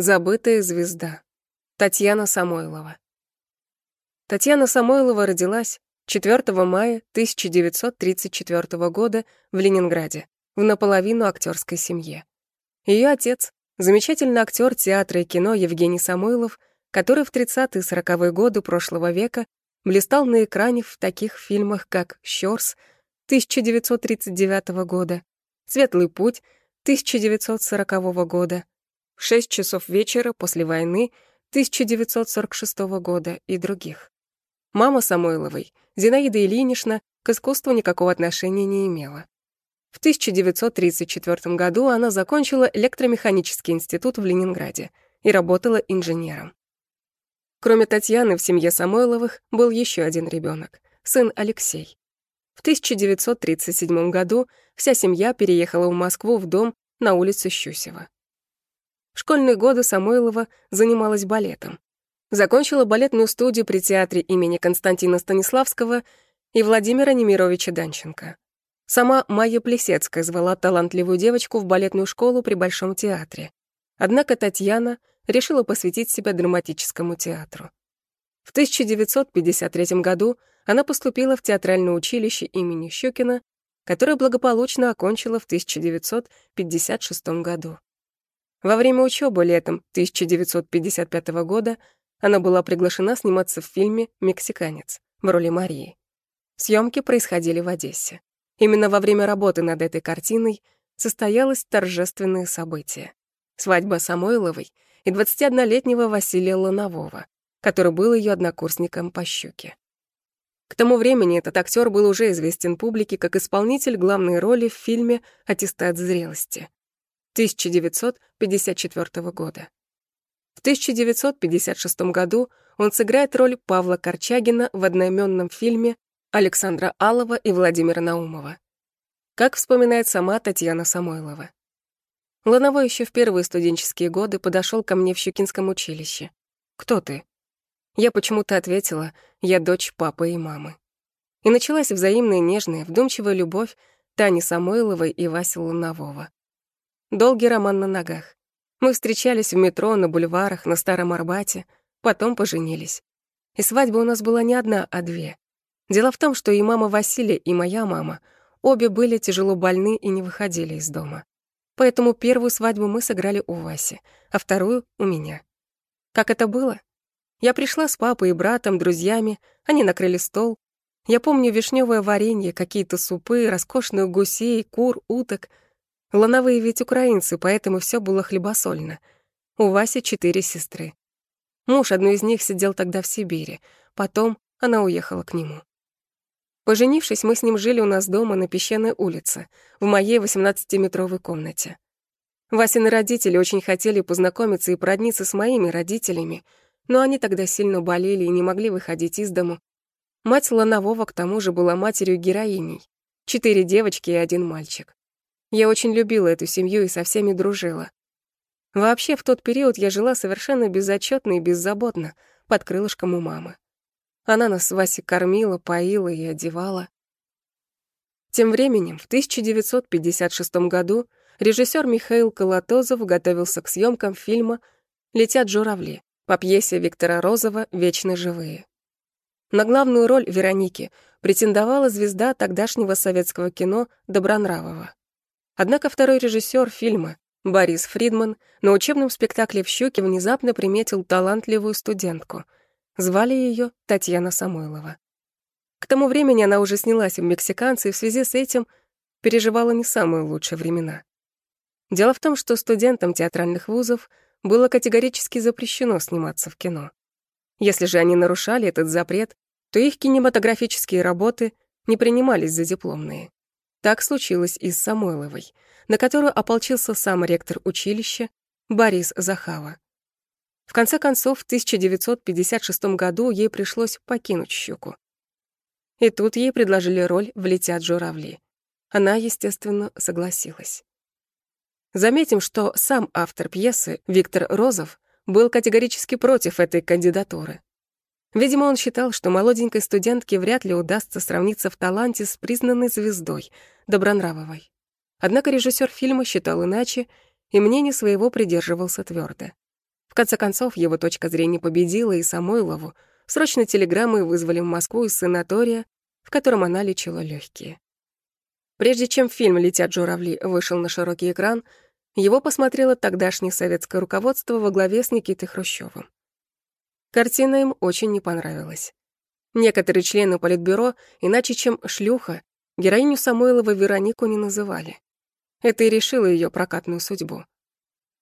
Забытая звезда. Татьяна Самойлова. Татьяна Самойлова родилась 4 мая 1934 года в Ленинграде в наполовину актерской семье. Ее отец — замечательный актер театра и кино Евгений Самойлов, который в 30-40-е годы прошлого века блистал на экране в таких фильмах, как «Щорс» 1939 года, «Светлый путь» 1940 года, «В 6 часов вечера после войны» 1946 года и других. Мама Самойловой, Зинаида Ильинична, к искусству никакого отношения не имела. В 1934 году она закончила электромеханический институт в Ленинграде и работала инженером. Кроме Татьяны, в семье Самойловых был еще один ребенок, сын Алексей. В 1937 году вся семья переехала в Москву в дом на улице Щусева. Школьные годы Самойлова занималась балетом. Закончила балетную студию при театре имени Константина Станиславского и Владимира Немировича Данченко. Сама Майя Плесецкая звала талантливую девочку в балетную школу при Большом театре. Однако Татьяна решила посвятить себя драматическому театру. В 1953 году она поступила в театральное училище имени Щукина, которое благополучно окончила в 1956 году. Во время учебы летом 1955 года она была приглашена сниматься в фильме «Мексиканец» в роли Марии. Съемки происходили в Одессе. Именно во время работы над этой картиной состоялось торжественное событие — свадьба Самойловой и 21-летнего Василия Ланового, который был ее однокурсником по щуке. К тому времени этот актер был уже известен публике как исполнитель главной роли в фильме «Аттестат зрелости» 1954 года. В 1956 году он сыграет роль Павла Корчагина в одноименном фильме Александра Алова и Владимира Наумова. Как вспоминает сама Татьяна Самойлова. Лановой еще в первые студенческие годы подошел ко мне в Щукинском училище. «Кто ты?» Я почему-то ответила, я дочь папы и мамы. И началась взаимная нежная, вдумчивая любовь Тани Самойловой и Васи Лунового. Долгий роман на ногах. Мы встречались в метро, на бульварах, на Старом Арбате, потом поженились. И свадьба у нас была не одна, а две. Дело в том, что и мама Василия, и моя мама обе были тяжело больны и не выходили из дома. Поэтому первую свадьбу мы сыграли у Васи, а вторую — у меня. Как это было? Я пришла с папой и братом, друзьями, они накрыли стол. Я помню вишневое варенье, какие-то супы, роскошных гусей, кур, уток. Лановые ведь украинцы, поэтому все было хлебосольно. У Васи четыре сестры. Муж одной из них сидел тогда в Сибири, потом она уехала к нему. Поженившись, мы с ним жили у нас дома на Песчаной улице, в моей 18-метровой комнате. Васины родители очень хотели познакомиться и продниться с моими родителями, но они тогда сильно болели и не могли выходить из дому. Мать Ланового к тому же была матерью героиней. Четыре девочки и один мальчик. Я очень любила эту семью и со всеми дружила. Вообще, в тот период я жила совершенно безотчетно и беззаботно, под крылышком у мамы. Она нас с Васей кормила, поила и одевала. Тем временем, в 1956 году режиссер Михаил Колотозов готовился к съемкам фильма «Летят журавли» по пьесе Виктора Розова «Вечно живые». На главную роль Вероники претендовала звезда тогдашнего советского кино Добронравова. Однако второй режиссер фильма, Борис Фридман, на учебном спектакле в «Щуке» внезапно приметил талантливую студентку — Звали ее Татьяна Самойлова. К тому времени она уже снялась в «Мексиканце» и в связи с этим переживала не самые лучшие времена. Дело в том, что студентам театральных вузов было категорически запрещено сниматься в кино. Если же они нарушали этот запрет, то их кинематографические работы не принимались за дипломные. Так случилось и с Самойловой, на которую ополчился сам ректор училища Борис Захава. В конце концов, в 1956 году ей пришлось покинуть «Щуку». И тут ей предложили роль в «Летят журавли». Она, естественно, согласилась. Заметим, что сам автор пьесы, Виктор Розов, был категорически против этой кандидатуры. Видимо, он считал, что молоденькой студентке вряд ли удастся сравниться в таланте с признанной звездой, Добронравовой. Однако режиссер фильма считал иначе и мнение своего придерживался твердо. конце концов, его точка зрения победила, и Самойлову срочно телеграммой вызвали в Москву из санатория, в котором она лечила легкие. Прежде чем фильм «Летят журавли» вышел на широкий экран, его посмотрело тогдашнее советское руководство во главе с Никитой Хрущевым. Картина им очень не понравилась. Некоторые члены Политбюро, иначе чем «шлюха», героиню Самойлова Веронику не называли. Это и решило ее прокатную судьбу.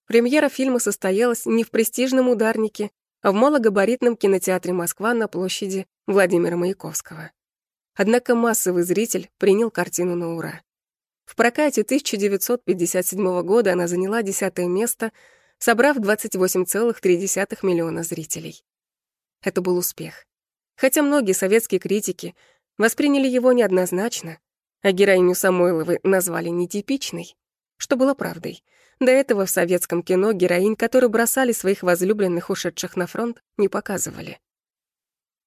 Премьера фильма состоялась не в престижном ударнике, а в малогабаритном кинотеатре «Москва» на площади Владимира Маяковского. Однако массовый зритель принял картину на ура. В прокате 1957 года она заняла десятое место, собрав 28,3 миллиона зрителей. Это был успех. Хотя многие советские критики восприняли его неоднозначно, а героиню Самойловой назвали нетипичной, что было правдой. До этого в советском кино героинь, которые бросали своих возлюбленных, ушедших на фронт, не показывали.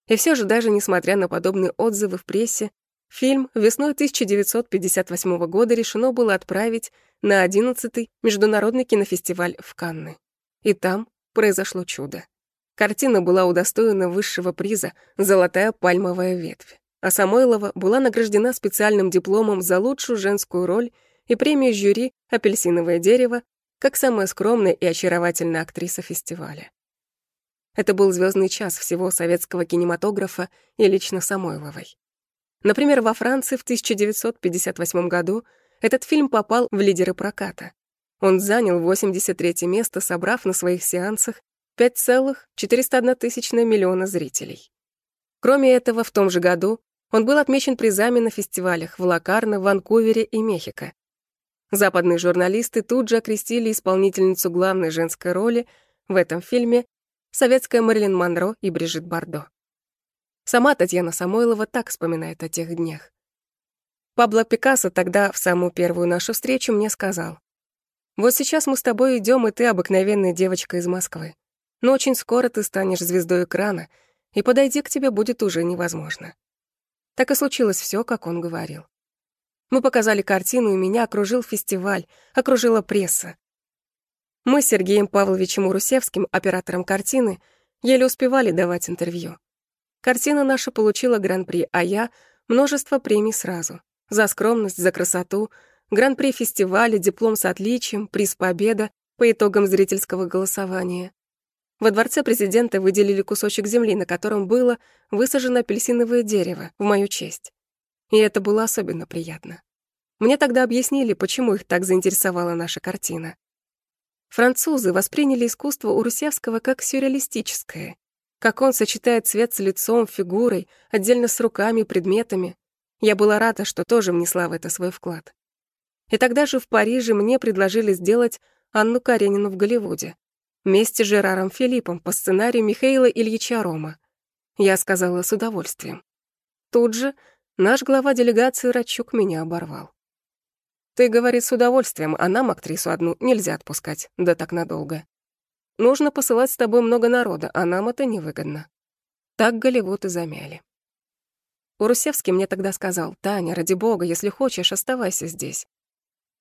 И все же, даже несмотря на подобные отзывы в прессе, фильм весной 1958 года решено было отправить на 11-й международный кинофестиваль в Канны. И там произошло чудо. Картина была удостоена высшего приза «Золотая пальмовая ветвь», а Самойлова была награждена специальным дипломом за лучшую женскую роль и премией жюри «Апельсиновое дерево» как самая скромная и очаровательная актриса фестиваля. Это был звездный час всего советского кинематографа и лично Самойловой. Например, во Франции в 1958 году этот фильм попал в лидеры проката. Он занял 83 место, собрав на своих сеансах 5,401 миллиона зрителей. Кроме этого, в том же году он был отмечен призами на фестивалях в Лакарно, Ванкувере и Мехико. Западные журналисты тут же окрестили исполнительницу главной женской роли в этом фильме советская Мэрилин Монро и Брижит Бардо. Сама Татьяна Самойлова так вспоминает о тех днях. Пабло Пикассо тогда, в самую первую нашу встречу, мне сказал, «Вот сейчас мы с тобой идем, и ты обыкновенная девочка из Москвы. Но очень скоро ты станешь звездой экрана, и подойти к тебе будет уже невозможно». Так и случилось все, как он говорил. Мы показали картину, и меня окружил фестиваль, окружила пресса. Мы с Сергеем Павловичем Урусевским, оператором картины, еле успевали давать интервью. Картина наша получила гран-при, а я — множество премий сразу. За скромность, за красоту, гран-при фестиваля, диплом с отличием, приз «Победа» по итогам зрительского голосования. Во дворце президента выделили кусочек земли, на котором было высажено апельсиновое дерево в мою честь. И это было особенно приятно. Мне тогда объяснили, почему их так заинтересовала наша картина. Французы восприняли искусство Урусевского как сюрреалистическое, как он сочетает цвет с лицом, фигурой, отдельно с руками, предметами. Я была рада, что тоже внесла в это свой вклад. И тогда же в Париже мне предложили сделать Анну Каренину в Голливуде, вместе с Жераром Филиппом по сценарию Михаила Ильича Рома. Я сказала с удовольствием. Тут же наш глава делегации Рачук меня оборвал. Ты, говорит, с удовольствием, а нам, актрису одну, нельзя отпускать, да так надолго. Нужно посылать с тобой много народа, а нам это невыгодно. Так Голливуд и замяли. Урусевский мне тогда сказал, «Таня, ради бога, если хочешь, оставайся здесь».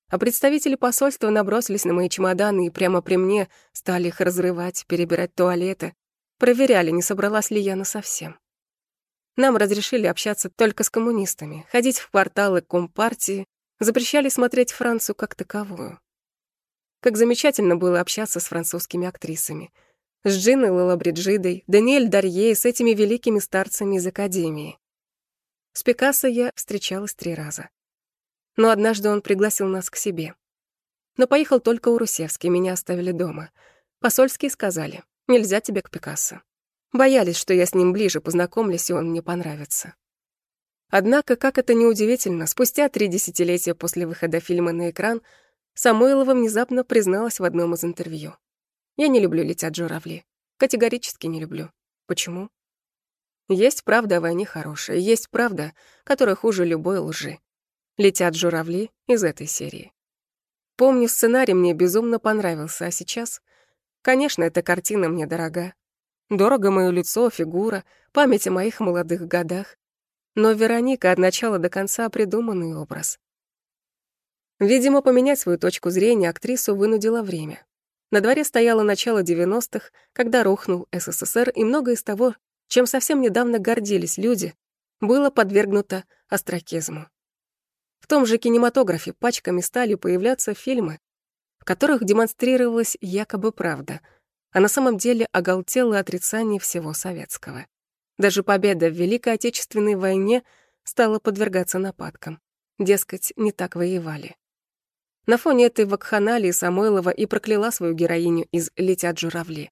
А представители посольства набросились на мои чемоданы и прямо при мне стали их разрывать, перебирать туалеты, проверяли, не собралась ли я насовсем. Нам разрешили общаться только с коммунистами, ходить в кварталы Компартии запрещали смотреть Францию как таковую. Как замечательно было общаться с французскими актрисами. С Джиной Лалабриджидой, Даниэль Дарье, с этими великими старцами из Академии. С Пикассо я встречалась три раза. Но однажды он пригласил нас к себе. Но поехал только Урусевский, меня оставили дома. Посольские сказали, нельзя тебе к Пикассо. Боялись, что я с ним ближе познакомлюсь, и он мне понравится. Однако, как это неудивительно, спустя три десятилетия после выхода фильма на экран Самойлова внезапно призналась в одном из интервью. «Я не люблю «Летят журавли». Категорически не люблю. Почему? Есть правда о войне хорошая, есть правда, которая хуже любой лжи. «Летят журавли» из этой серии. Помню, сценарий мне безумно понравился, а сейчас... Конечно, эта картина мне дорога. Дорого мое лицо, фигура, память о моих молодых годах. Но Вероника от начала до конца придуманный образ. Видимо, поменять свою точку зрения актрису вынудило время. На дворе стояло начало 90-х, когда рухнул СССР, и многое из того, чем совсем недавно гордились люди, было подвергнуто остракизму. В том же кинематографе пачками стали появляться фильмы, в которых демонстрировалась якобы правда, а на самом деле оголтело отрицание всего советского. Даже победа в Великой Отечественной войне стала подвергаться нападкам. Дескать, не так воевали. На фоне этой вакханалии Самойлова и прокляла свою героиню из «Летят журавли».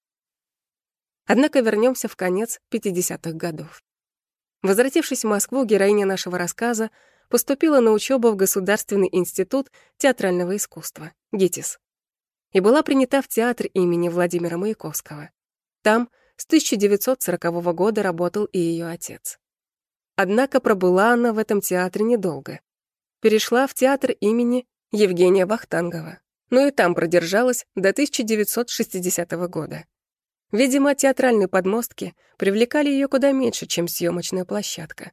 Однако вернемся в конец 50-х годов. Возвратившись в Москву, героиня нашего рассказа поступила на учебу в Государственный институт театрального искусства, ГИТИС, и была принята в театр имени Владимира Маяковского. Там с 1940 года работал и ее отец. Однако пробыла она в этом театре недолго. Перешла в театр имени Евгения Вахтангова, но и там продержалась до 1960 года. Видимо, театральные подмостки привлекали ее куда меньше, чем съемочная площадка.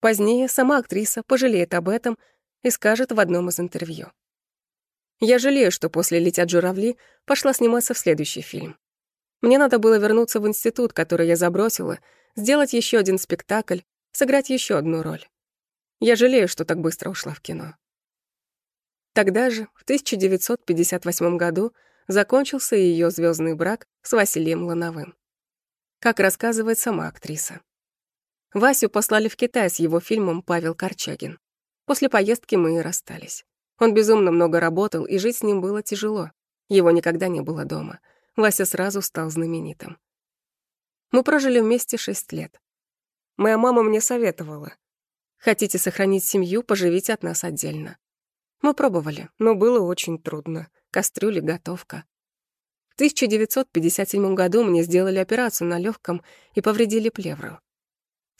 Позднее сама актриса пожалеет об этом и скажет в одном из интервью. «Я жалею, что после «Летят журавли» пошла сниматься в следующий фильм. Мне надо было вернуться в институт, который я забросила, сделать еще один спектакль, сыграть еще одну роль. Я жалею, что так быстро ушла в кино. Тогда же, в 1958 году, закончился ее звездный брак с Василием Лановым. Как рассказывает сама актриса. Васю послали в Китай с его фильмом «Павел Корчагин». После поездки мы и расстались. Он безумно много работал, и жить с ним было тяжело. Его никогда не было дома. Вася сразу стал знаменитым. Мы прожили вместе шесть лет. Моя мама мне советовала. Хотите сохранить семью, поживите от нас отдельно. Мы пробовали, но было очень трудно. Кастрюли, готовка. В 1957 году мне сделали операцию на легком и повредили плевру.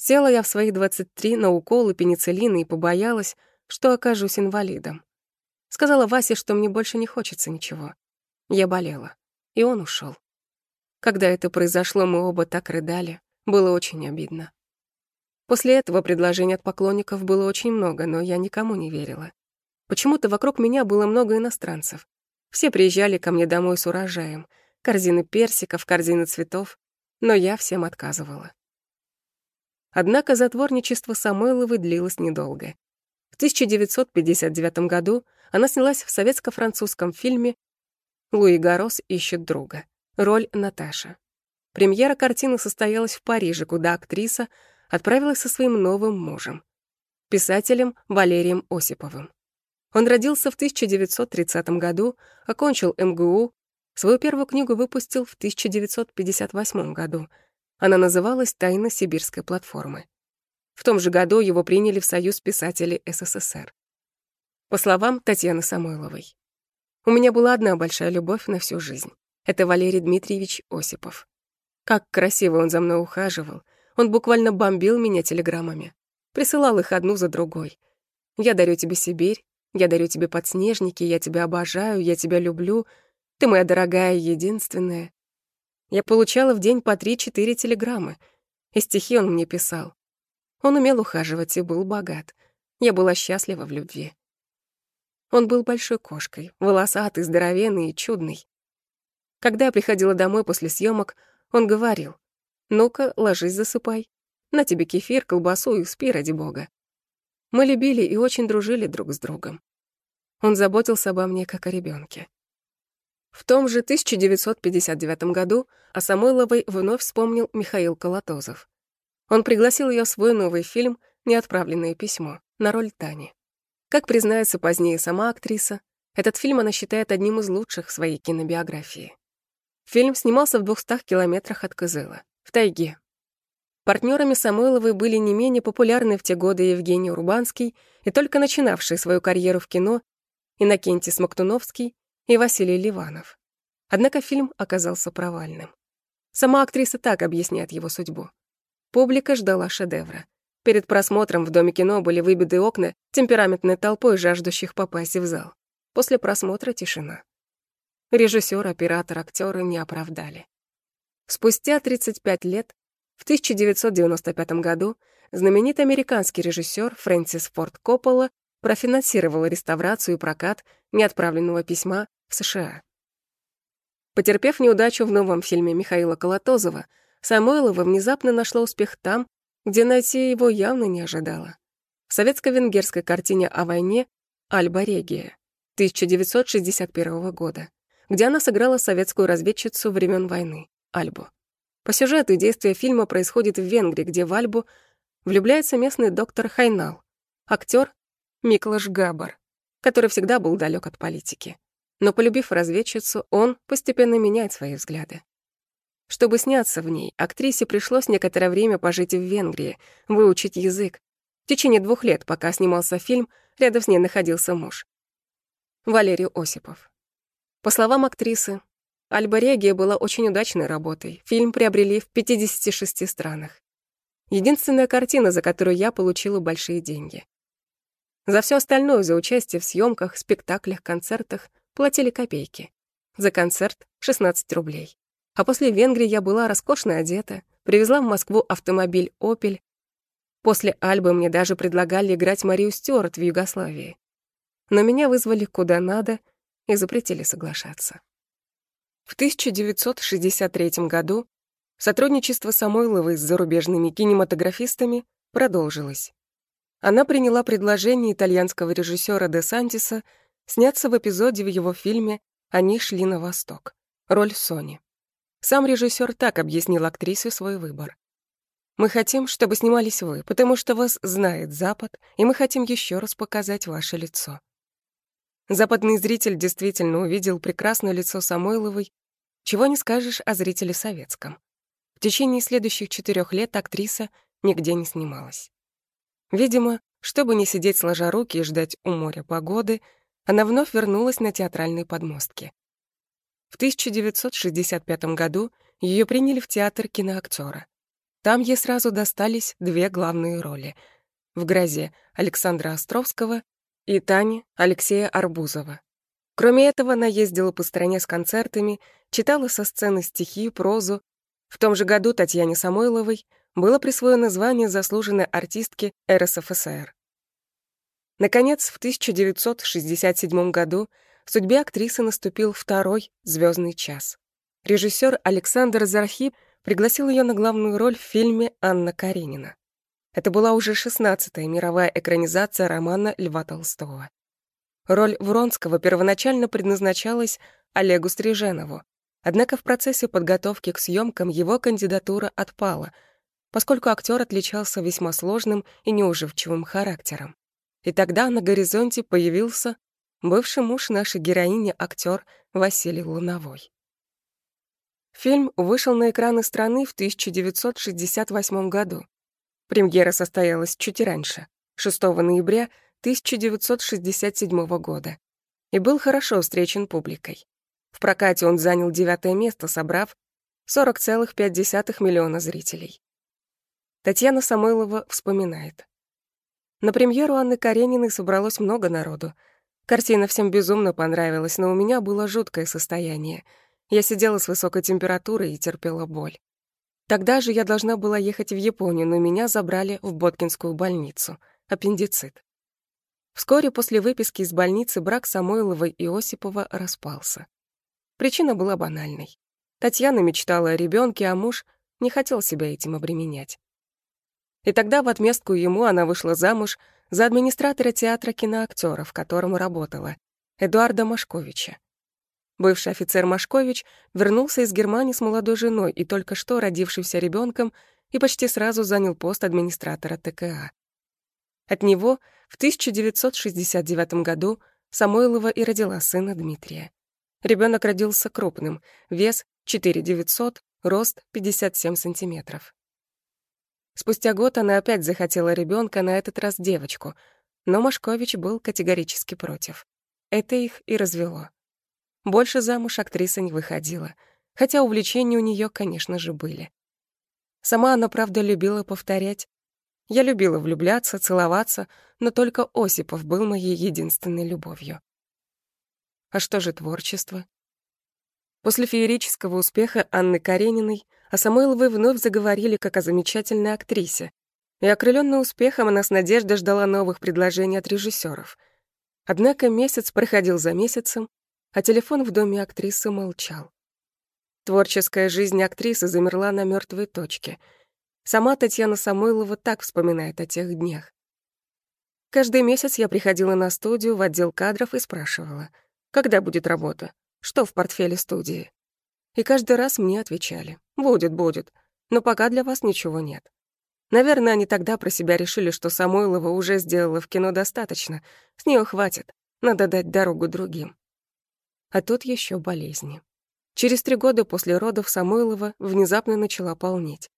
Села я в своих 23 на уколы пенициллина и побоялась, что окажусь инвалидом. Сказала Васе, что мне больше не хочется ничего. Я болела, и он ушел. Когда это произошло, мы оба так рыдали. Было очень обидно. После этого предложений от поклонников было очень много, но я никому не верила. Почему-то вокруг меня было много иностранцев. Все приезжали ко мне домой с урожаем. Корзины персиков, корзины цветов. Но я всем отказывала. Однако затворничество Самойловой длилось недолго. В 1959 году она снялась в советско-французском фильме «Луи Гарос ищет друга». Роль Наташа. Премьера картины состоялась в Париже, куда актриса отправилась со своим новым мужем, писателем Валерием Осиповым. Он родился в 1930 году, окончил МГУ, свою первую книгу выпустил в 1958 году. Она называлась «Тайна сибирской платформы». В том же году его приняли в Союз писателей СССР. По словам Татьяны Самойловой, «У меня была одна большая любовь на всю жизнь. Это Валерий Дмитриевич Осипов. Как красиво он за мной ухаживал. Он буквально бомбил меня телеграммами. Присылал их одну за другой. «Я дарю тебе Сибирь, я дарю тебе подснежники, я тебя обожаю, я тебя люблю. Ты моя дорогая, единственная. Я получала в день по три-четыре телеграммы. И стихи он мне писал. Он умел ухаживать и был богат. Я была счастлива в любви. Он был большой кошкой, волосатый, здоровенный и чудный. Когда я приходила домой после съемок, он говорил, «Ну-ка, ложись, засыпай. На тебе кефир, колбасу и спи, ради бога. Мы любили и очень дружили друг с другом. Он заботился обо мне как о ребенке. В том же 1959 году о Самойловой вновь вспомнил Михаил Колотозов. Он пригласил ее в свой новый фильм «Неотправленное письмо» на роль Тани. Как признается позднее сама актриса, этот фильм она считает одним из лучших в своей кинобиографии. Фильм снимался в 200 километрах от Кызыла, в тайге, Партнерами Самойловой были не менее популярные в те годы Евгений Урбанский и только начинавший свою карьеру в кино Иннокентий Смоктуновский и Василий Ливанов. Однако фильм оказался провальным. Сама актриса так объясняет его судьбу. Публика ждала шедевра. Перед просмотром в Доме кино были выбиты окна темпераментной толпой жаждущих попасть в зал. После просмотра тишина. Режиссер, оператор, актеры не оправдали. Спустя 35 лет в 1995 году знаменитый американский режиссер Фрэнсис Форд Коппола профинансировал реставрацию и прокат неотправленного письма в США. Потерпев неудачу в новом фильме Михаила Колотозова, Самойлова внезапно нашла успех там, где найти его явно не ожидала. В советско-венгерской картине о войне «Альба Регия» 1961 года, где она сыграла советскую разведчицу времен войны, Альбу. По сюжету действие фильма происходит в Венгрии, где в Альбу влюбляется местный доктор Хайнал, актер Миклаш Габар, который всегда был далек от политики. Но полюбив разведчицу, он постепенно меняет свои взгляды. Чтобы сняться в ней, актрисе пришлось некоторое время пожить в Венгрии, выучить язык. В течение двух лет, пока снимался фильм, рядом с ней находился муж. Валерий Осипов. По словам актрисы, «Альба Регия» была очень удачной работой. Фильм приобрели в 56 странах. Единственная картина, за которую я получила большие деньги. За все остальное, за участие в съемках, спектаклях, концертах, платили копейки. За концерт — 16 рублей. А после Венгрии я была роскошно одета, привезла в Москву автомобиль «Опель». После Альбы мне даже предлагали играть Марию Стюарт в Югославии. Но меня вызвали куда надо и запретили соглашаться. В 1963 году сотрудничество Самойловой с зарубежными кинематографистами продолжилось. Она приняла предложение итальянского режиссера Де Сантиса сняться в эпизоде в его фильме «Они шли на восток» роль Сони. Сам режиссер так объяснил актрисе свой выбор. «Мы хотим, чтобы снимались вы, потому что вас знает Запад, и мы хотим еще раз показать ваше лицо». Западный зритель действительно увидел прекрасное лицо Самойловой, чего не скажешь о зрителе советском. В течение следующих четырех лет актриса нигде не снималась. Видимо, чтобы не сидеть сложа руки и ждать у моря погоды, она вновь вернулась на театральные подмостки. В 1965 году ее приняли в театр киноактера. Там ей сразу достались две главные роли — в «Грозе» Александра Островского и Тане Алексея Арбузова. Кроме этого, она ездила по стране с концертами, читала со сцены стихи, прозу. В том же году Татьяне Самойловой было присвоено звание заслуженной артистки РСФСР. Наконец, в 1967 году в судьбе актрисы наступил второй звездный час. Режиссер Александр Зархип пригласил ее на главную роль в фильме «Анна Каренина». Это была уже шестнадцатая мировая экранизация романа Льва Толстого. Роль Вронского первоначально предназначалась Олегу Стриженову, однако в процессе подготовки к съемкам его кандидатура отпала, поскольку актер отличался весьма сложным и неуживчивым характером. И тогда на горизонте появился бывший муж нашей героини, актер Василий Луновой. Фильм вышел на экраны страны в 1968 году. Премьера состоялась чуть раньше, 6 ноября 1967 года, и был хорошо встречен публикой. В прокате он занял девятое место, собрав 40,5 миллиона зрителей. Татьяна Самойлова вспоминает. На премьеру Анны Карениной собралось много народу. Картина всем безумно понравилась, но у меня было жуткое состояние. Я сидела с высокой температурой и терпела боль. Тогда же я должна была ехать в Японию, но меня забрали в Боткинскую больницу. Аппендицит. Вскоре после выписки из больницы брак Самойловой и Осипова распался. Причина была банальной. Татьяна мечтала о ребенке, а муж не хотел себя этим обременять. И тогда в отместку ему она вышла замуж за администратора театра киноактера, в котором работала, Эдуарда Машковича. Бывший офицер Машкович вернулся из Германии с молодой женой и только что родившимся ребенком и почти сразу занял пост администратора ТКА. От него в 1969 году Самойлова и родила сына Дмитрия. Ребенок родился крупным, вес 4900, рост 57 сантиметров. Спустя год она опять захотела ребенка, на этот раз девочку, но Машкович был категорически против. Это их и развело. Больше замуж актриса не выходила, хотя увлечения у нее, конечно же, были. Сама она, правда, любила повторять. Я любила влюбляться, целоваться, но только Осипов был моей единственной любовью. А что же творчество? После феерического успеха Анны Карениной о Самойловой вновь заговорили как о замечательной актрисе, и, окрыленная успехом, она с надеждой ждала новых предложений от режиссеров. Однако месяц проходил за месяцем, а телефон в доме актрисы молчал. Творческая жизнь актрисы замерла на мертвой точке. Сама Татьяна Самойлова так вспоминает о тех днях. Каждый месяц я приходила на студию в отдел кадров и спрашивала, когда будет работа, что в портфеле студии. И каждый раз мне отвечали, будет, будет, но пока для вас ничего нет. Наверное, они тогда про себя решили, что Самойлова уже сделала в кино достаточно, с нее хватит, надо дать дорогу другим. А тут еще болезни. Через три года после родов Самойлова внезапно начала полнеть.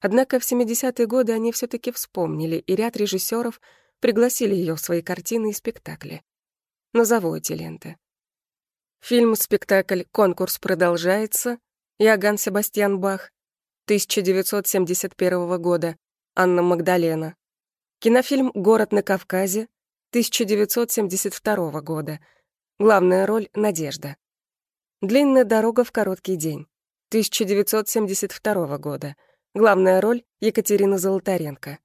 Однако в 70-е годы они все таки вспомнили, и ряд режиссеров пригласили ее в свои картины и спектакли. Назову эти ленты. Фильм-спектакль «Конкурс продолжается» Иоганн Себастьян Бах 1971 года Анна Магдалена. Кинофильм «Город на Кавказе» 1972 года. Главная роль — Надежда. «Длинная дорога в короткий день» 1972 года. Главная роль — Екатерина Золотаренко.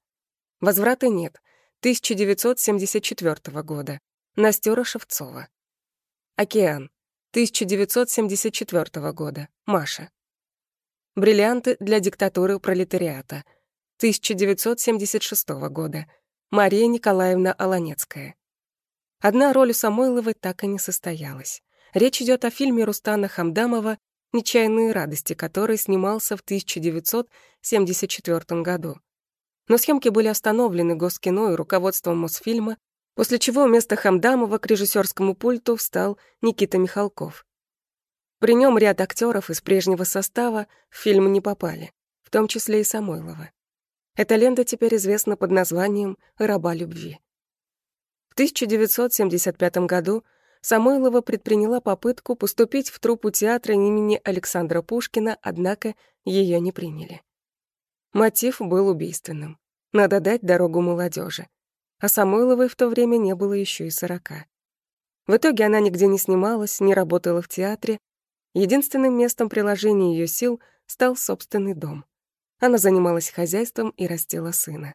«Возврата нет» 1974 года. Настюра Шевцова. «Океан» 1974 года. Маша. «Бриллианты для диктатуры пролетариата» 1976 года. Мария Николаевна Аланецкая. Одна роль у Самойловой так и не состоялась. Речь идет о фильме Рустана Хамдамова «Нечаянные радости», который снимался в 1974 году но съемки были остановлены Госкино и руководством Мосфильма, после чего вместо Хамдамова к режиссерскому пульту встал Никита Михалков. При нем ряд актеров из прежнего состава в фильм не попали, в том числе и Самойлова. Эта лента теперь известна под названием «Раба любви». В 1975 году Самойлова предприняла попытку поступить в труппу театра имени Александра Пушкина, однако ее не приняли. Мотив был убийственным. Надо дать дорогу молодежи. А Самойловой в то время не было еще и сорока. В итоге она нигде не снималась, не работала в театре. Единственным местом приложения ее сил стал собственный дом. Она занималась хозяйством и растила сына.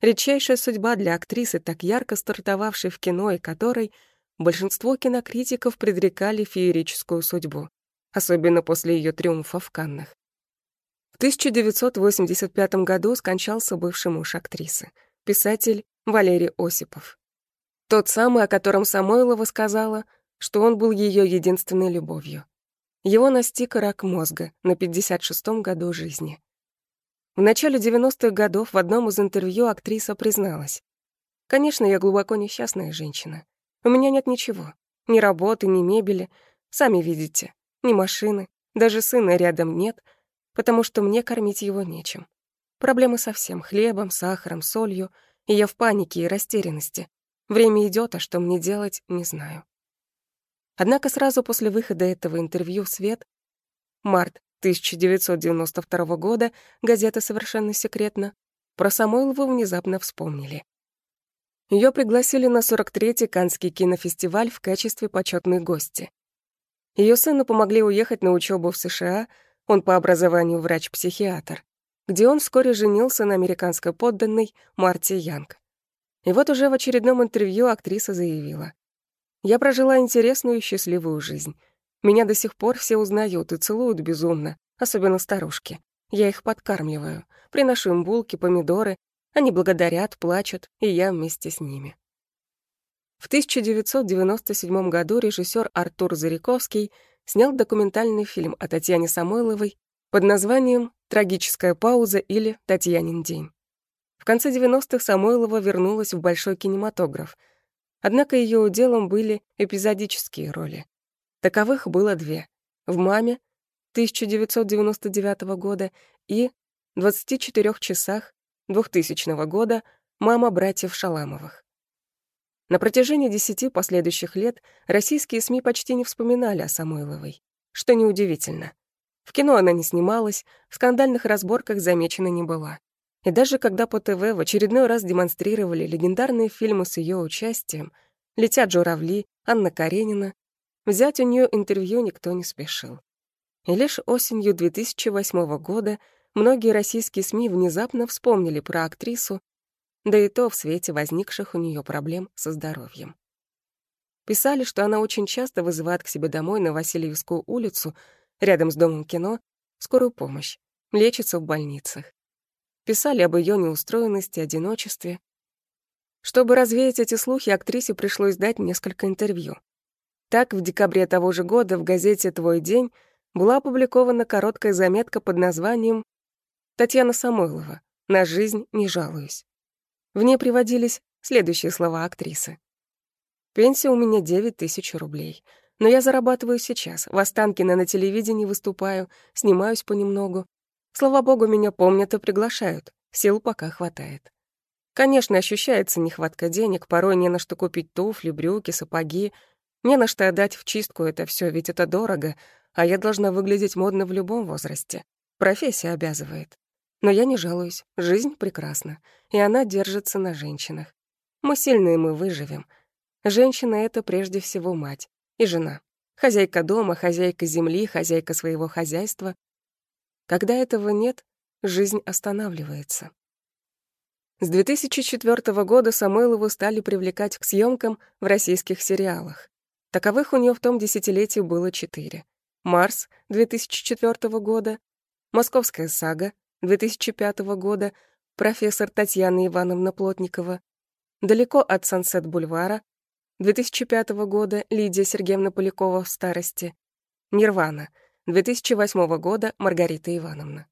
Редчайшая судьба для актрисы, так ярко стартовавшей в кино и которой большинство кинокритиков предрекали феерическую судьбу, особенно после ее триумфа в Каннах. В 1985 году скончался бывший муж актрисы, писатель Валерий Осипов. Тот самый, о котором Самойлова сказала, что он был ее единственной любовью. Его настиг рак мозга на 56-м году жизни. В начале 90-х годов в одном из интервью актриса призналась. «Конечно, я глубоко несчастная женщина. У меня нет ничего. Ни работы, ни мебели. Сами видите. Ни машины. Даже сына рядом нет — потому что мне кормить его нечем. Проблемы со всем — хлебом, сахаром, солью, и я в панике и растерянности. Время идет, а что мне делать, не знаю. Однако сразу после выхода этого интервью в свет, март 1992 года, газета «Совершенно секретно», про Самойлову внезапно вспомнили. Ее пригласили на 43-й Каннский кинофестиваль в качестве почетной гости. Ее сыну помогли уехать на учебу в США — он по образованию врач-психиатр, где он вскоре женился на американской подданной Марти Янг. И вот уже в очередном интервью актриса заявила. «Я прожила интересную и счастливую жизнь. Меня до сих пор все узнают и целуют безумно, особенно старушки. Я их подкармливаю, приношу им булки, помидоры, они благодарят, плачут, и я вместе с ними». В 1997 году режиссер Артур Зариковский снял документальный фильм о Татьяне Самойловой под названием «Трагическая пауза» или «Татьянин день». В конце 90-х Самойлова вернулась в большой кинематограф, однако ее уделом были эпизодические роли. Таковых было две — в «Маме» 1999 года и «24 часах» 2000 года «Мама братьев Шаламовых». На протяжении десяти последующих лет российские СМИ почти не вспоминали о Самойловой, что неудивительно. В кино она не снималась, в скандальных разборках замечена не была. И даже когда по ТВ в очередной раз демонстрировали легендарные фильмы с ее участием «Летят журавли», «Анна Каренина», взять у нее интервью никто не спешил. И лишь осенью 2008 года многие российские СМИ внезапно вспомнили про актрису да и то в свете возникших у нее проблем со здоровьем. Писали, что она очень часто вызывает к себе домой на Васильевскую улицу рядом с домом кино, скорую помощь, лечится в больницах. Писали об ее неустроенности, одиночестве. Чтобы развеять эти слухи, актрисе пришлось дать несколько интервью. Так, в декабре того же года в газете «Твой день» была опубликована короткая заметка под названием «Татьяна Самойлова. На жизнь не жалуюсь». В ней приводились следующие слова актрисы. «Пенсия у меня 9 тысяч рублей. Но я зарабатываю сейчас, в Останкино на телевидении выступаю, снимаюсь понемногу. Слава богу, меня помнят и приглашают, сил пока хватает. Конечно, ощущается нехватка денег, порой не на что купить туфли, брюки, сапоги, не на что отдать в чистку это все, ведь это дорого, а я должна выглядеть модно в любом возрасте. Профессия обязывает. Но я не жалуюсь, жизнь прекрасна, и она держится на женщинах. Мы сильные, мы выживем. Женщина — это прежде всего мать и жена. Хозяйка дома, хозяйка земли, хозяйка своего хозяйства. Когда этого нет, жизнь останавливается. С 2004 года Самойлову стали привлекать к съемкам в российских сериалах. Таковых у нее в том десятилетии было четыре. «Марс» 2004 года, «Московская сага» 2005 года, профессор Татьяна Ивановна Плотникова, «Далеко от Сансет-бульвара» 2005 года Лидия Сергеевна Полякова в старости, «Нирвана» 2008 года Маргарита Ивановна.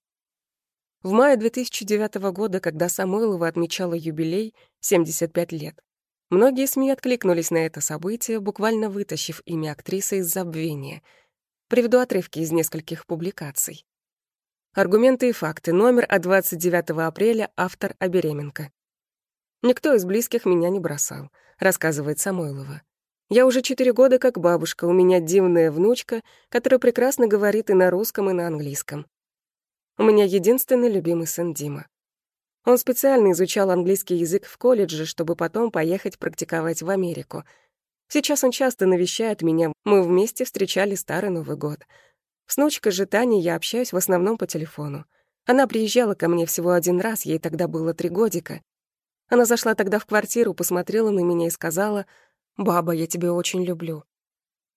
В мае 2009 года, когда Самойлова отмечала юбилей 75 лет, многие СМИ откликнулись на это событие, буквально вытащив имя актрисы из забвения — Приведу отрывки из нескольких публикаций. Аргументы и факты. Номер от 29 апреля. Автор Обеременко. «Никто из близких меня не бросал», — рассказывает Самойлова. «Я уже четыре года как бабушка, у меня дивная внучка, которая прекрасно говорит и на русском, и на английском. У меня единственный любимый сын Дима. Он специально изучал английский язык в колледже, чтобы потом поехать практиковать в Америку — Сейчас он часто навещает меня, мы вместе встречали Старый Новый год. С внучкой же Таней я общаюсь в основном по телефону. Она приезжала ко мне всего один раз, ей тогда было три годика. Она зашла тогда в квартиру, посмотрела на меня и сказала, «Баба, я тебя очень люблю».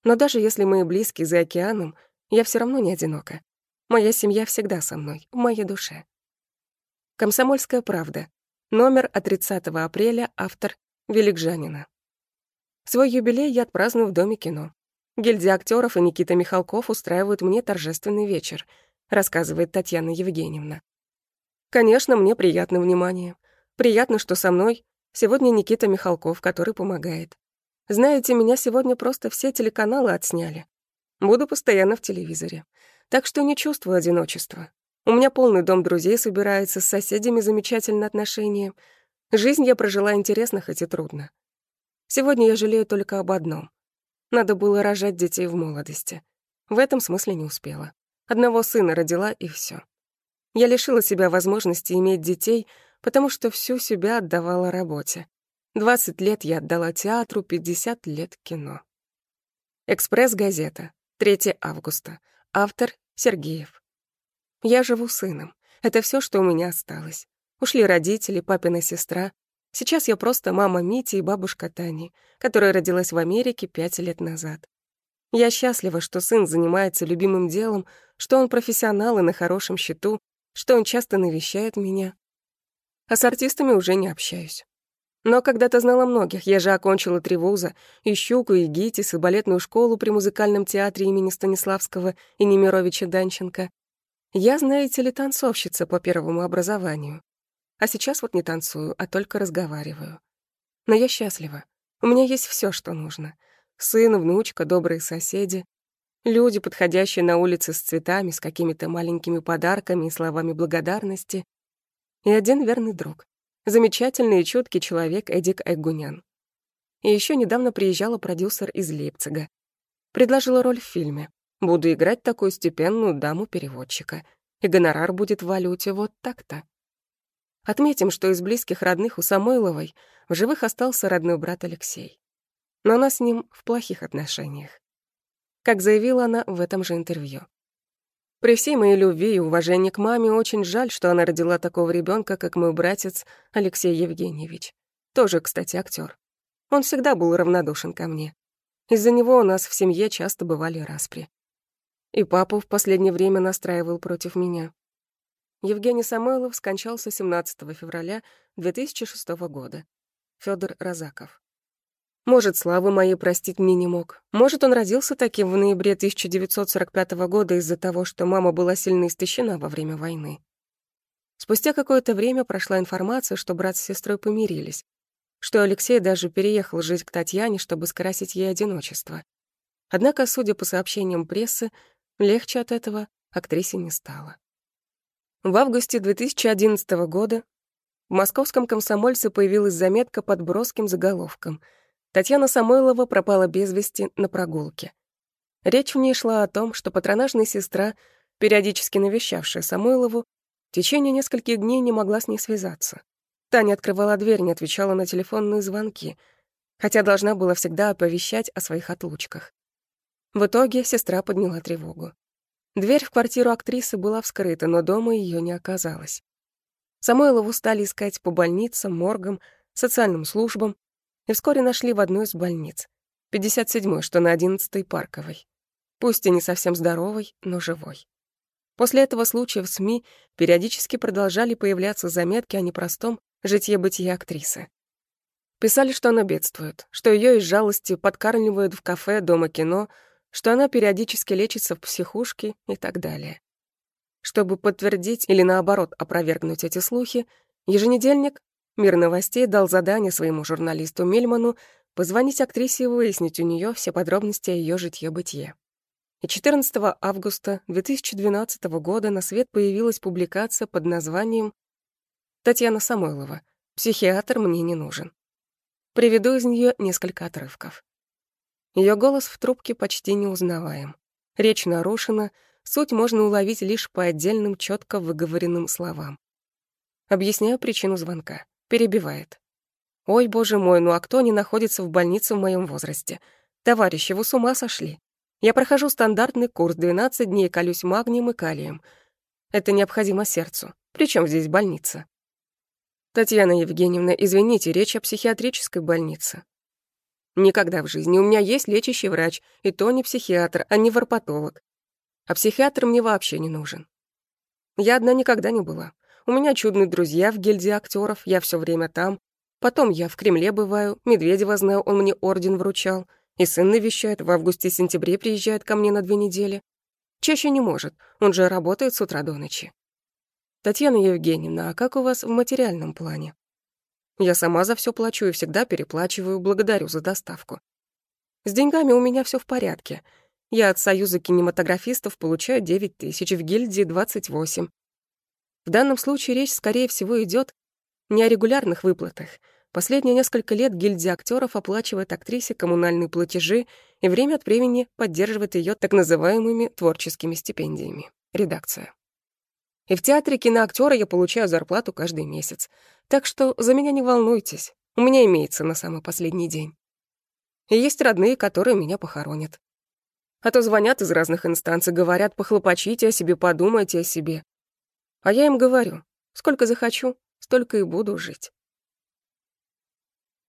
Но даже если мы близки за океаном, я все равно не одинока. Моя семья всегда со мной, в моей душе. «Комсомольская правда». Номер от 30 апреля, автор Великжанина. Свой юбилей я отпраздную в Доме кино. Гильдия актеров и Никита Михалков устраивают мне торжественный вечер, рассказывает Татьяна Евгеньевна. Конечно, мне приятно внимание. Приятно, что со мной сегодня Никита Михалков, который помогает. Знаете, меня сегодня просто все телеканалы отсняли. Буду постоянно в телевизоре. Так что не чувствую одиночества. У меня полный дом друзей собирается, с соседями замечательные отношения. Жизнь я прожила интересно, хоть и трудно. Сегодня я жалею только об одном. Надо было рожать детей в молодости. В этом смысле не успела. Одного сына родила, и все. Я лишила себя возможности иметь детей, потому что всю себя отдавала работе. 20 лет я отдала театру, 50 лет кино. «Экспресс-газета», 3 августа. Автор Сергеев. Я живу сыном. Это все, что у меня осталось. Ушли родители, папина сестра. Сейчас я просто мама Мити и бабушка Тани, которая родилась в Америке пять лет назад. Я счастлива, что сын занимается любимым делом, что он профессионал и на хорошем счету, что он часто навещает меня. А с артистами уже не общаюсь. Но когда-то знала многих, я же окончила три вуза, и «Щуку», и «ГИТИС», и балетную школу при музыкальном театре имени Станиславского и Немировича Данченко. Я, знаете ли, танцовщица по первому образованию. А сейчас вот не танцую, а только разговариваю. Но я счастлива. У меня есть все, что нужно. Сын, внучка, добрые соседи. Люди, подходящие на улице с цветами, с какими-то маленькими подарками и словами благодарности. И один верный друг. Замечательный и чуткий человек Эдик Айгунян. И еще недавно приезжала продюсер из Лейпцига. Предложила роль в фильме. Буду играть такую степенную даму-переводчика. И гонорар будет в валюте вот так-то. Отметим, что из близких родных у Самойловой в живых остался родной брат Алексей. Но она с ним в плохих отношениях. Как заявила она в этом же интервью. При всей моей любви и уважении к маме очень жаль, что она родила такого ребенка, как мой братец Алексей Евгеньевич. Тоже, кстати, актер. Он всегда был равнодушен ко мне. Из-за него у нас в семье часто бывали распри. И папу в последнее время настраивал против меня. Евгений Самойлов скончался 17 февраля 2006 года. Федор Розаков. Может, славы моей простить мне не мог. Может, он родился таким в ноябре 1945 года из-за того, что мама была сильно истощена во время войны. Спустя какое-то время прошла информация, что брат с сестрой помирились, что Алексей даже переехал жить к Татьяне, чтобы скрасить ей одиночество. Однако, судя по сообщениям прессы, легче от этого актрисе не стало. В августе 2011 года в московском комсомольце появилась заметка под броским заголовком «Татьяна Самойлова пропала без вести на прогулке». Речь в ней шла о том, что патронажная сестра, периодически навещавшая Самойлову, в течение нескольких дней не могла с ней связаться. Таня открывала дверь, не отвечала на телефонные звонки, хотя должна была всегда оповещать о своих отлучках. В итоге сестра подняла тревогу. Дверь в квартиру актрисы была вскрыта, но дома ее не оказалось. Самойлову стали искать по больницам, моргам, социальным службам и вскоре нашли в одной из больниц. 57-й, что на 11-й Парковой. Пусть и не совсем здоровой, но живой. После этого случая в СМИ периодически продолжали появляться заметки о непростом житье-бытие актрисы. Писали, что она бедствует, что ее из жалости подкармливают в кафе, дома кино, что она периодически лечится в психушке и так далее. Чтобы подтвердить или наоборот опровергнуть эти слухи, еженедельник «Мир новостей» дал задание своему журналисту Мельману позвонить актрисе и выяснить у нее все подробности о ее житье-бытие. И 14 августа 2012 года на свет появилась публикация под названием «Татьяна Самойлова. Психиатр мне не нужен». Приведу из нее несколько отрывков. Ее голос в трубке почти не узнаваем. Речь нарушена, суть можно уловить лишь по отдельным четко выговоренным словам. Объясняю причину звонка. Перебивает. «Ой, боже мой, ну а кто не находится в больнице в моем возрасте? Товарищи, вы с ума сошли? Я прохожу стандартный курс 12 дней, колюсь магнием и калием. Это необходимо сердцу. Причем здесь больница? Татьяна Евгеньевна, извините, речь о психиатрической больнице. Никогда в жизни. У меня есть лечащий врач, и то не психиатр, а не варпатолог. А психиатр мне вообще не нужен. Я одна никогда не была. У меня чудные друзья в гильдии актеров, я все время там. Потом я в Кремле бываю, Медведева знаю, он мне орден вручал. И сын навещает, в августе-сентябре приезжает ко мне на две недели. Чаще не может, он же работает с утра до ночи. Татьяна Евгеньевна, а как у вас в материальном плане? Я сама за все плачу и всегда переплачиваю, благодарю за доставку. С деньгами у меня все в порядке. Я от Союза кинематографистов получаю 9 тысяч, в гильдии 28. В данном случае речь, скорее всего, идет не о регулярных выплатах — Последние несколько лет гильдия актеров оплачивает актрисе коммунальные платежи и время от времени поддерживает ее так называемыми творческими стипендиями. Редакция. И в театре киноактера я получаю зарплату каждый месяц. Так что за меня не волнуйтесь. У меня имеется на самый последний день. И есть родные, которые меня похоронят. А то звонят из разных инстанций, говорят, похлопочите о себе, подумайте о себе. А я им говорю, сколько захочу, столько и буду жить.